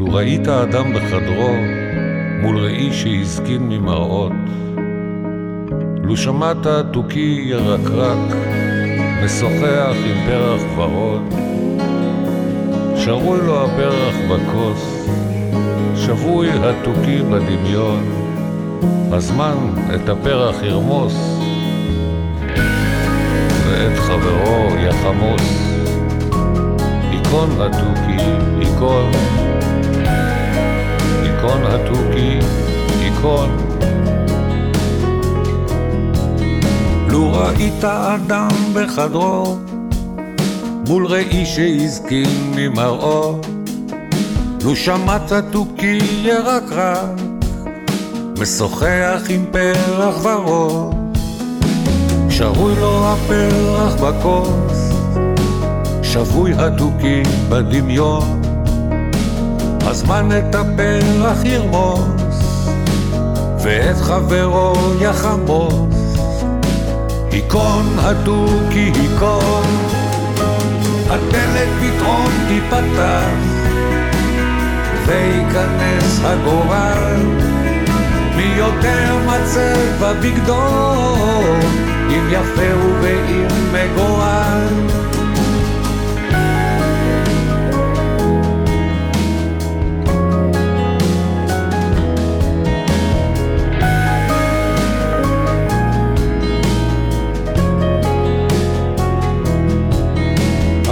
ראית אדם בחדרו מול ראי שהזקין ממראות. לו שמעת תוכי ירקרק, משוחח עם פרח ורוד. שרוי לו הפרח בכוס, שבוי התוכי בדמיון. הזמן את הפרח ירמוס, ואת חברו יחמוס. היכון התוכי, היכון התוכי, היכון. לו ראית אדם בחדרו, מול ראי שהזקין ממראו, לו שמעת תוכי ירקרק, משוחח עם פרח ורוד, שרוי לו הפרח בכוס, שבוי התוכי בדמיון, הזמן את הפרח ירמוס, ואת חברו יחמוס. היכון התוכי היכון, הדלת פתאום תיפתח, וייכנס הגורל, מי יותר מצב בבגדו,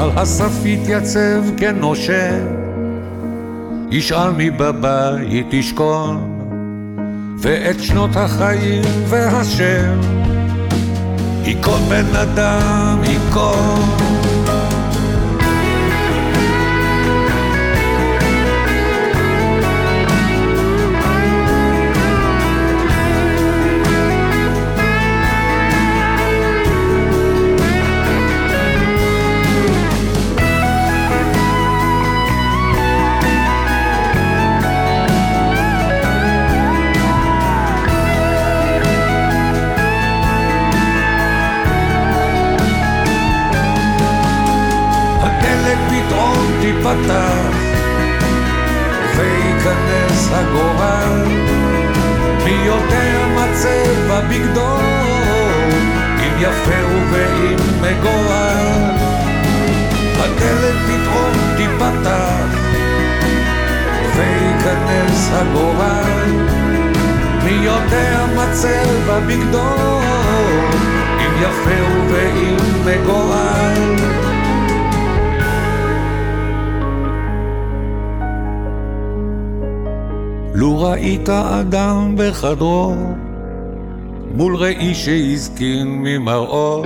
על הסף יתייצב כנושה, ישאל מי בבית ישכון, ואת שנות החיים והשם, ייכון בן אדם, ייכון. תיפתח וייכנס הגורל. מי יותר מצב בבגדו אם יפה ואם מגורל הדלת פתאום תיפתח וייכנס הגורל. מי יותר מצב בבגדו ראית אדם בחדרו, מול ראי שהזקין ממראו,